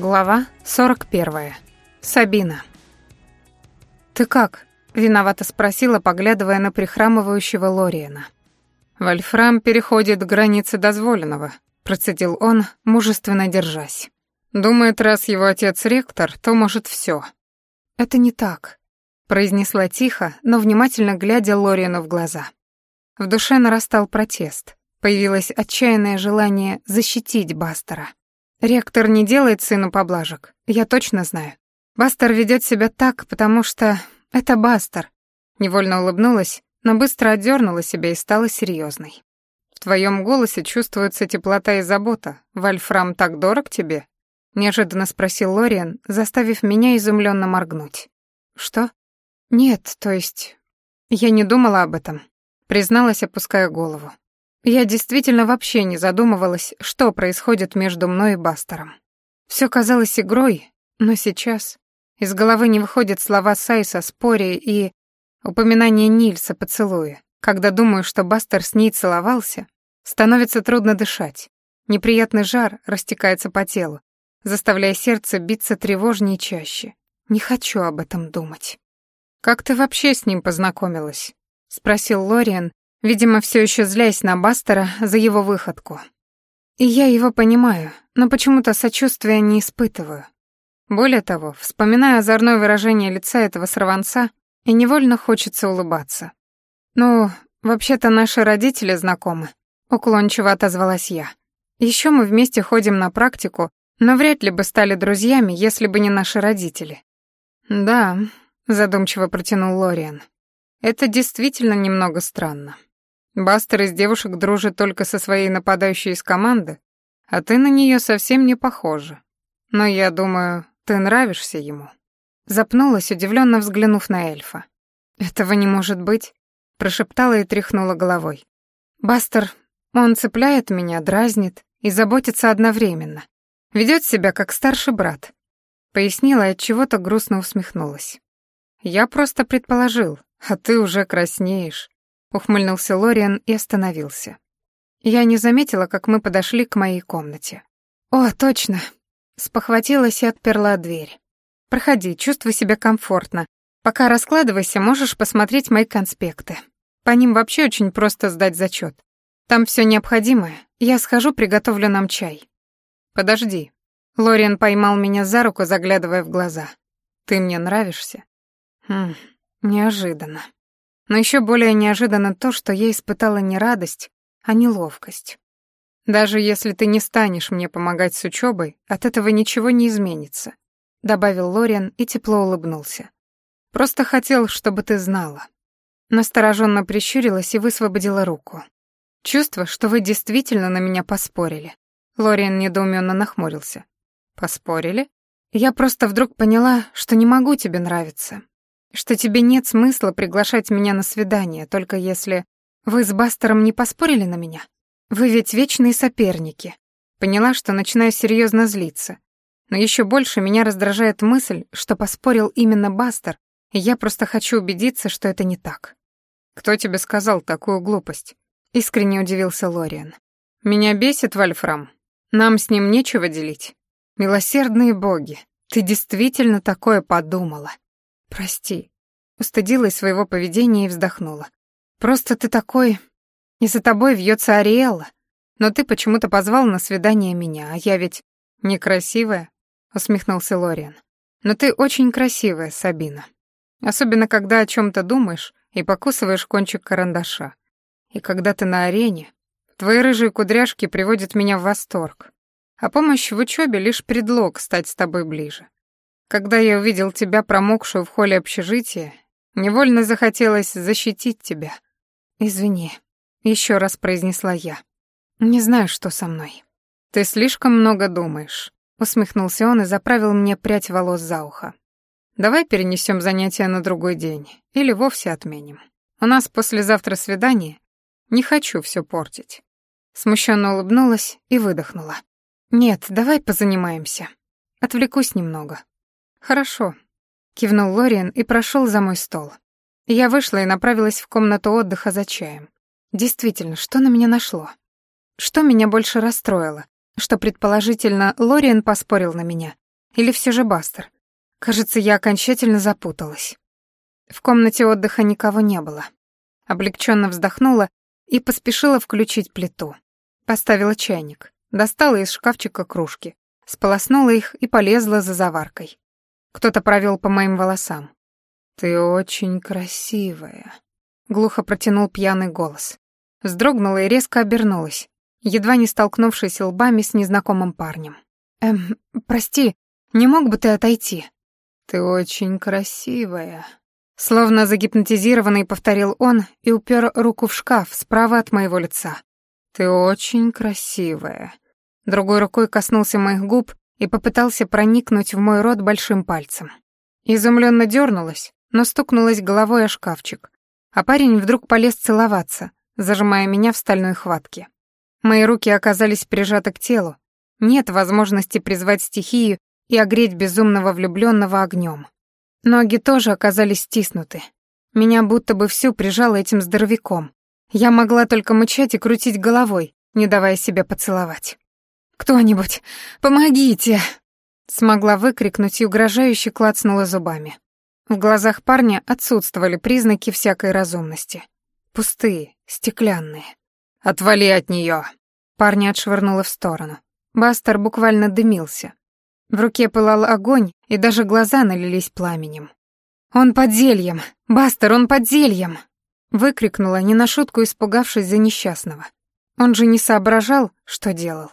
Глава 41. Сабина. «Ты как?» — виновато спросила, поглядывая на прихрамывающего Лориена. «Вольфрам переходит границы дозволенного», — процедил он, мужественно держась. «Думает, раз его отец ректор, то может все. «Это не так», — произнесла тихо, но внимательно глядя Лориену в глаза. В душе нарастал протест. Появилось отчаянное желание защитить Бастера. Ректор не делает сыну поблажек, я точно знаю. Бастер ведет себя так, потому что это Бастер. Невольно улыбнулась, но быстро отдернула себя и стала серьезной. В твоем голосе чувствуется теплота и забота. Вольфрам так дорог тебе? неожиданно спросил Лориан, заставив меня изумленно моргнуть. Что? Нет, то есть я не думала об этом, призналась, опуская голову. Я действительно вообще не задумывалась, что происходит между мной и Бастером. Все казалось игрой, но сейчас из головы не выходят слова Сайса, споре и упоминание Нильса поцелуя. Когда думаю, что Бастер с ней целовался, становится трудно дышать. Неприятный жар растекается по телу, заставляя сердце биться тревожнее чаще. Не хочу об этом думать. «Как ты вообще с ним познакомилась?» — спросил Лориан, видимо, все еще злясь на Бастера за его выходку. И я его понимаю, но почему-то сочувствия не испытываю. Более того, вспоминая озорное выражение лица этого сорванца, и невольно хочется улыбаться. «Ну, вообще-то наши родители знакомы», — уклончиво отозвалась я. Еще мы вместе ходим на практику, но вряд ли бы стали друзьями, если бы не наши родители». «Да», — задумчиво протянул Лориан. «Это действительно немного странно. Бастер из девушек дружит только со своей нападающей из команды, а ты на нее совсем не похожа. Но я думаю, ты нравишься ему». Запнулась, удивленно взглянув на эльфа. «Этого не может быть», — прошептала и тряхнула головой. «Бастер, он цепляет меня, дразнит и заботится одновременно. Ведет себя как старший брат», — пояснила и от чего-то грустно усмехнулась. «Я просто предположил, а ты уже краснеешь. Ухмыльнулся Лориан и остановился. Я не заметила, как мы подошли к моей комнате. «О, точно!» Спохватилась и отперла дверь. «Проходи, чувствуй себя комфортно. Пока раскладывайся, можешь посмотреть мои конспекты. По ним вообще очень просто сдать зачет. Там все необходимое. Я схожу, приготовлю нам чай». «Подожди». Лориан поймал меня за руку, заглядывая в глаза. «Ты мне нравишься?» «Хм, неожиданно». Но еще более неожиданно то, что я испытала не радость, а неловкость. Даже если ты не станешь мне помогать с учебой, от этого ничего не изменится, добавил Лориан и тепло улыбнулся. Просто хотел, чтобы ты знала. Настороженно прищурилась и высвободила руку. Чувство, что вы действительно на меня поспорили. Лориан недоуменно нахмурился. Поспорили? Я просто вдруг поняла, что не могу тебе нравиться что тебе нет смысла приглашать меня на свидание, только если вы с Бастером не поспорили на меня. Вы ведь вечные соперники. Поняла, что начинаю серьезно злиться. Но еще больше меня раздражает мысль, что поспорил именно Бастер, и я просто хочу убедиться, что это не так. Кто тебе сказал такую глупость? Искренне удивился Лориан. Меня бесит Вольфрам. Нам с ним нечего делить. Милосердные боги, ты действительно такое подумала. «Прости». Устыдилась своего поведения и вздохнула. «Просто ты такой... И за тобой вьется Ариэлла. Но ты почему-то позвал на свидание меня, а я ведь некрасивая», — усмехнулся Лориан. «Но ты очень красивая, Сабина. Особенно, когда о чем то думаешь и покусываешь кончик карандаша. И когда ты на арене, твои рыжие кудряшки приводят меня в восторг. А помощь в учебе лишь предлог стать с тобой ближе. Когда я увидел тебя промокшую в холле общежития, невольно захотелось защитить тебя. Извини, еще раз произнесла я. Не знаю, что со мной. Ты слишком много думаешь, усмехнулся он и заправил мне прядь волос за ухо. Давай перенесем занятия на другой день или вовсе отменим. У нас послезавтра свидание. Не хочу все портить. Смущенно улыбнулась и выдохнула. Нет, давай позанимаемся. Отвлекусь немного. «Хорошо», — кивнул Лориан и прошел за мой стол. Я вышла и направилась в комнату отдыха за чаем. Действительно, что на меня нашло? Что меня больше расстроило? Что, предположительно, Лориан поспорил на меня? Или все же Бастер? Кажется, я окончательно запуталась. В комнате отдыха никого не было. Облегченно вздохнула и поспешила включить плиту. Поставила чайник, достала из шкафчика кружки, сполоснула их и полезла за заваркой. Кто-то провел по моим волосам. «Ты очень красивая», — глухо протянул пьяный голос. Вздрогнула и резко обернулась, едва не столкнувшись лбами с незнакомым парнем. «Эм, прости, не мог бы ты отойти?» «Ты очень красивая», — словно загипнотизированный повторил он и упер руку в шкаф справа от моего лица. «Ты очень красивая». Другой рукой коснулся моих губ и попытался проникнуть в мой рот большим пальцем. Изумленно дернулась, но стукнулась головой о шкафчик, а парень вдруг полез целоваться, зажимая меня в стальной хватке. Мои руки оказались прижаты к телу. Нет возможности призвать стихию и огреть безумного влюбленного огнем. Ноги тоже оказались стиснуты. Меня будто бы всю прижало этим здоровяком. Я могла только мычать и крутить головой, не давая себя поцеловать. «Кто-нибудь, помогите!» Смогла выкрикнуть и угрожающе клацнула зубами. В глазах парня отсутствовали признаки всякой разумности. Пустые, стеклянные. «Отвали от нее! Парня отшвырнуло в сторону. Бастер буквально дымился. В руке пылал огонь, и даже глаза налились пламенем. «Он под зельем! Бастер, он под зельем!» Выкрикнула, не на шутку испугавшись за несчастного. Он же не соображал, что делал.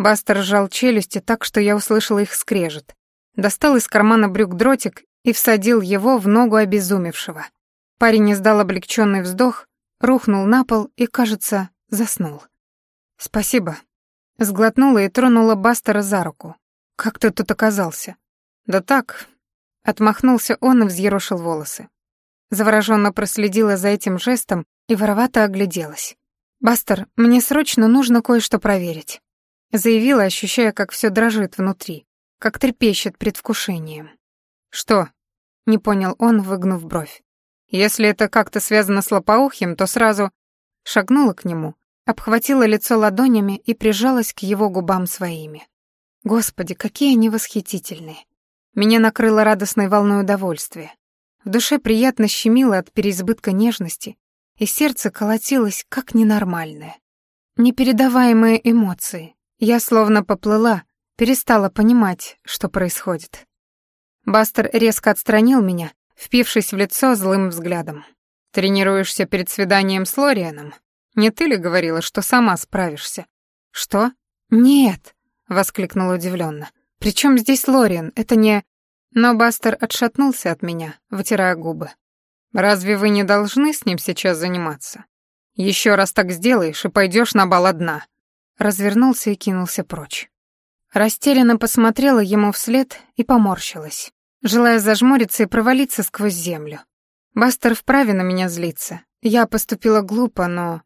Бастер сжал челюсти так, что я услышала их скрежет. Достал из кармана брюк дротик и всадил его в ногу обезумевшего. Парень издал облегченный вздох, рухнул на пол и, кажется, заснул. «Спасибо». Сглотнула и тронула Бастера за руку. «Как ты тут оказался?» «Да так». Отмахнулся он и взъерошил волосы. Завороженно проследила за этим жестом и воровато огляделась. «Бастер, мне срочно нужно кое-что проверить» заявила, ощущая, как все дрожит внутри, как трепещет предвкушением. «Что?» — не понял он, выгнув бровь. «Если это как-то связано с лопоухим, то сразу...» Шагнула к нему, обхватила лицо ладонями и прижалась к его губам своими. Господи, какие они восхитительные. Меня накрыло радостной волной удовольствия. В душе приятно щемило от переизбытка нежности, и сердце колотилось как ненормальное. Непередаваемые эмоции, я словно поплыла, перестала понимать, что происходит. Бастер резко отстранил меня, впившись в лицо злым взглядом. «Тренируешься перед свиданием с Лорианом? Не ты ли говорила, что сама справишься?» «Что? Нет!» — воскликнула удивленно. «При чем здесь Лориан? Это не...» Но Бастер отшатнулся от меня, вытирая губы. «Разве вы не должны с ним сейчас заниматься? Еще раз так сделаешь и пойдешь на бал одна развернулся и кинулся прочь. Растерянно посмотрела ему вслед и поморщилась, желая зажмуриться и провалиться сквозь землю. Бастер вправе на меня злиться. Я поступила глупо, но...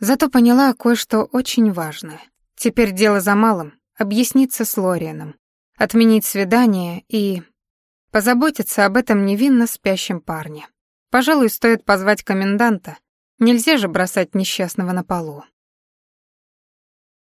Зато поняла кое-что очень важное. Теперь дело за малым — объясниться с Лорианом, отменить свидание и... позаботиться об этом невинно спящем парне. Пожалуй, стоит позвать коменданта. Нельзя же бросать несчастного на полу.